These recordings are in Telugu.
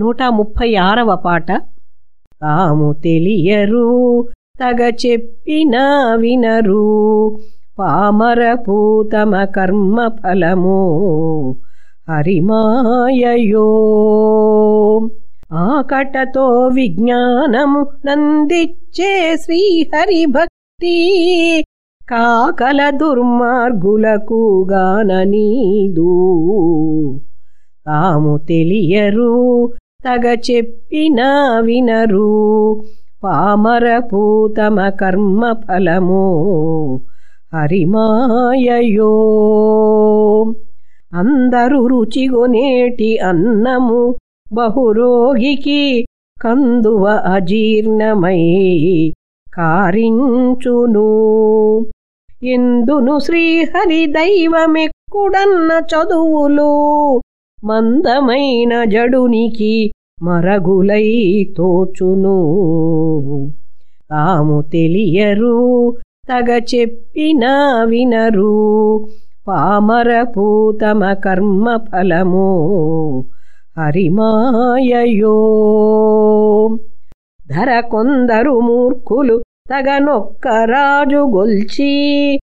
నూట ముప్పై ఆరవ పాట. తాము తెలియరు తగ చెప్పిన వినరు. పామరపు తమ కర్మ ఫలము హరిమాయయో. ఆకటతో విజ్ఞానము నందిచ్చే శ్రీహరి భక్తి కాకల దుర్మార్గులకు గాననీదు. తాము తెలియరు తగ చెప్పినా వినరు పామరపూతమ కర్మ ఫలము హరిమాయయో. అందరు రుచిగొనేటి అన్నము బహురోగికి కందువ అజీర్ణమై కారించును. ఎందును శ్రీహరి దైవమెక్కుడన్న చదువులు మందమైన జడునికి మరగులై తోచును. తాము తెలియరు తగ చెప్పినా వినరు. పామరపు తమ కర్మ ఫలము హరిమాయయో. ధర కొందరు మూర్ఖులు తగనొక్క రాజు గొల్చి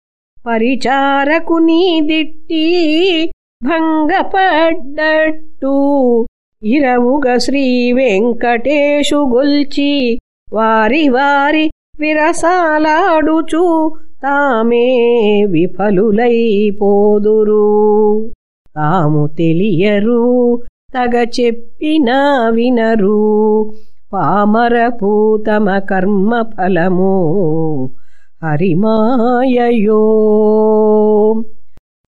పరిచారకు నీ దిట్టి భంగపడ్డట్టు. ఇరవుగ శ్రీ వెంకటేశు గొల్చి వారి వారి విరసాలాడుచు తామే విఫలులైపోదురు తాము తెలియరు తగ చెప్పినా వినరు. పామరపు తమ కర్మ ఫలము హరిమాయయో.